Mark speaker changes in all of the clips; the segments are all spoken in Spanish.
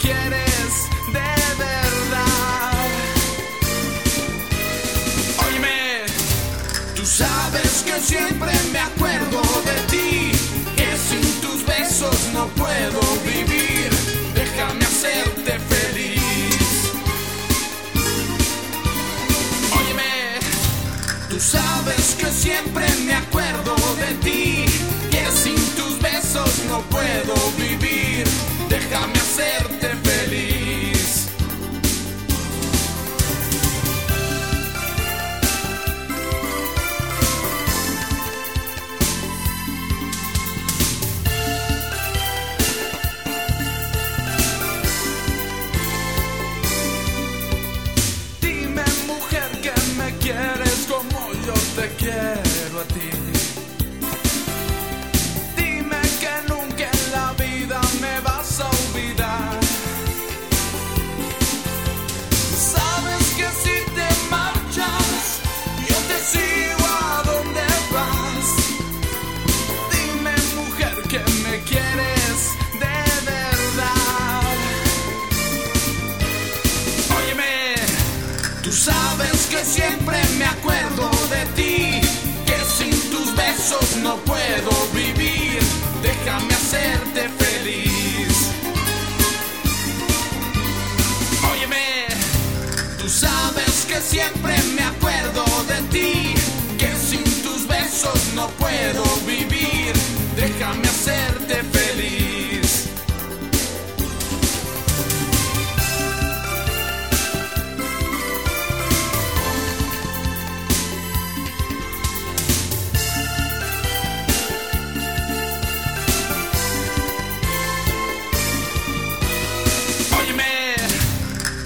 Speaker 1: quieres de verdad. Óyeme. Tú sabes que siempre me acuerdo de ti, que sin tus besos no puedo vivir. Déjame hacerte feliz. Óyeme, tú sabes que siempre me acuerdo de ti, que sin tus besos no puedo vivir. Déjame hacerte quiero a ti. Dime que nunca en la vida me vas a olvidar. Sabes que si te marchas, yo te sigo a donde vas. Dime mujer que me quieres de verdad. Óyeme, tú sabes que siempre me acuerdo de ti, besos no puedo vivir. Déjame hacerte feliz. Óyeme, tú sabes que siempre me acuerdo de ti, que sin tus besos no puedo vivir. Déjame hacerte feliz.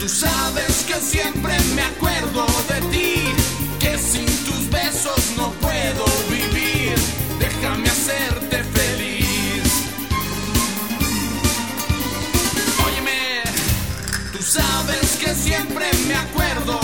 Speaker 1: Tú sabes que siempre me acuerdo de ti, que sin tus besos no puedo vivir. Déjame hacerte feliz. Óyeme, tú sabes que siempre me acuerdo